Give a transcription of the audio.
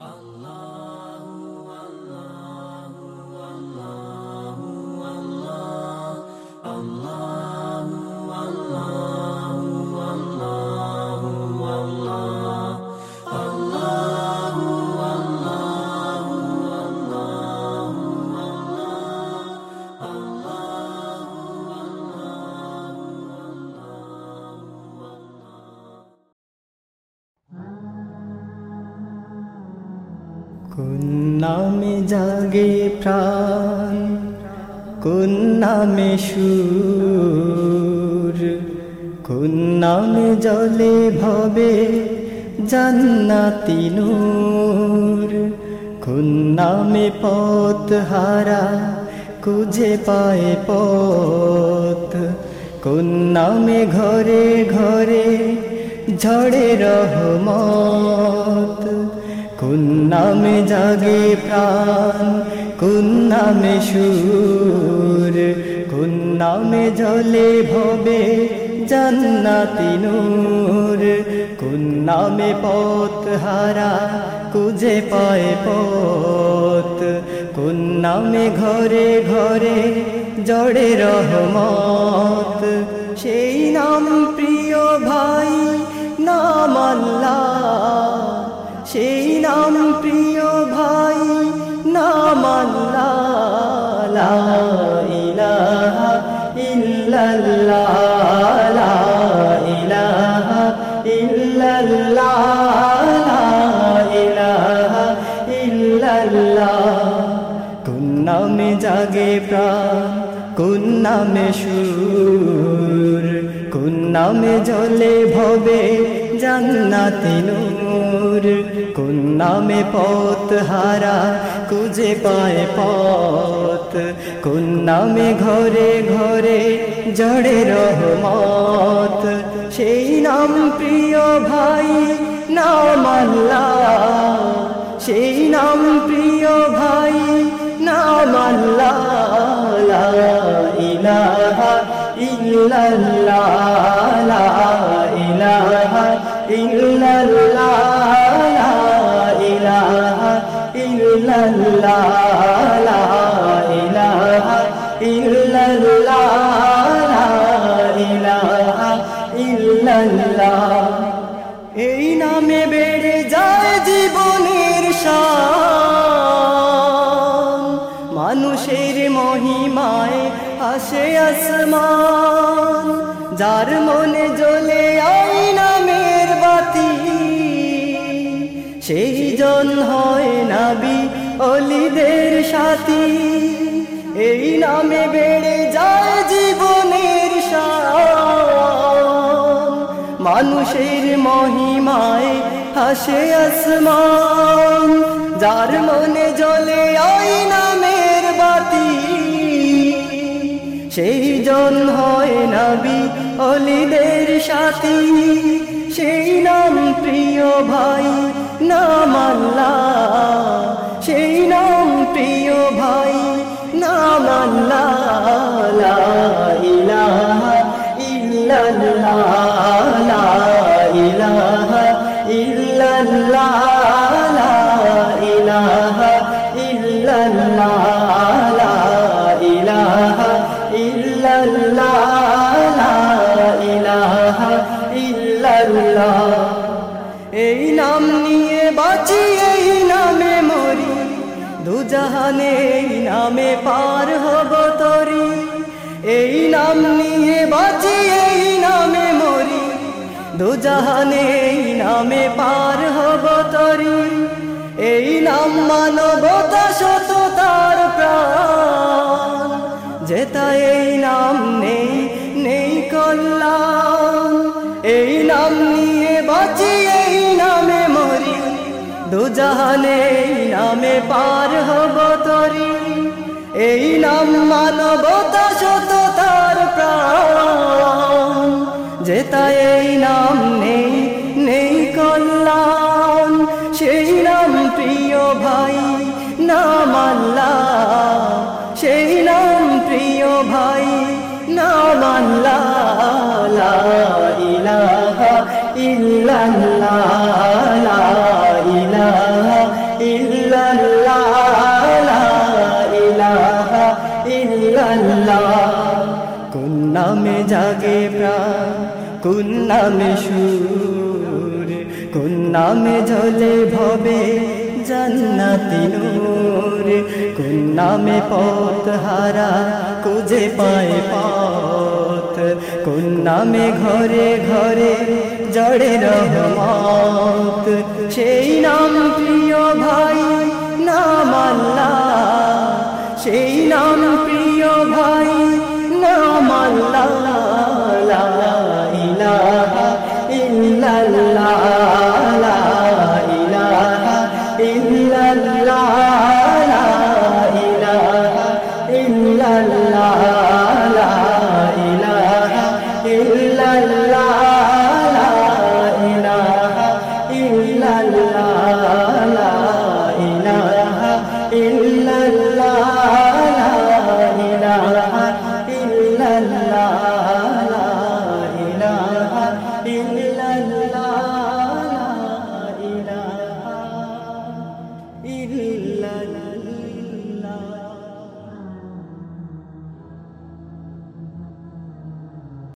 Allah. কোন নামে জাগে প্রাণ, কোন নামে সুর, কোন নামে জলে ভবে জান্নাতি নূর, কোন নামে পথ হারা খুঁজে পায় পথ, কোন নামে ঘরে ঘরে ঝড়ে রহমত। নামে জাগে প্রাণ, কোন নামে সুর, কোন নামে জলে ভবে জান্নাতি নূর, কোন নামে পথ হারা কুজে পায় পথ, কোন নামে ঘরে ঘরে জড়ে রহমত কোন নামে জাগে প্রাণ কোন সুর কোন নামে জলে ভবে জান্নাতি নূর কোন নামে পথ হারা খুঁজে পায় পথ? কোন নামে ঘরে ঘরে জড়ে রহমত? সেই নাম প্রিয় ভাই নাম আল্লাহ সেই নাম প্রিয় ভাই নাম আল্লাহ লা ইলাহা ইল্লাল্লাহ। ইলাহা ইল্লাল্লাহ। এই নামে বেড়ে যায় জীবনের মানুষের মহিমায় আসে আসমান যার মনে জ্বলে আই নামের বাতি, সেই জন হয় নাবি। অলিদের সাথী, এই নামে বেড়ে যায় জীবনের মানুষের মহিমায় হাসে আসমান, যার মনে জলে ওই নামের বাতি। সেই জন হয় নবী অলিদের সাথী, সেই নাম প্রিয় ভাই, নাম আল্লাহ। সেই নাম প্রিয় ভাই নাম আল্লাহ লা ইলাহা দুজাহানে নামে পার হব তরি। এই নাম নিয়ে বাঁচি, এই নামে মরি। দুজাহানে নামে পার হব তরি। এই নাম মানবতা সততার প্রাণ। যেতা এই নাম নেই নেই কল্যাণ। এই নাম নিয়ে এই নামে পার হব তরি। এই নাম মানবতা সততার প্রাণ। যেতা এই নাম ইলাহা ইলাহা ইল্লাল্লাহ, কোন নামে জাগে প্রাণ, কোন নামে সুর কোন নামে ঝলে ভবে জান্নাতি নূর, কোন নামে পথ হারা কুজে পায় পা কোন নামে ঘরে ঘরে জড়ে রহমত? সেই নাম প্রিয় ভাই, নাম আল্লাহ। সেই নাম প্রিয় ভাই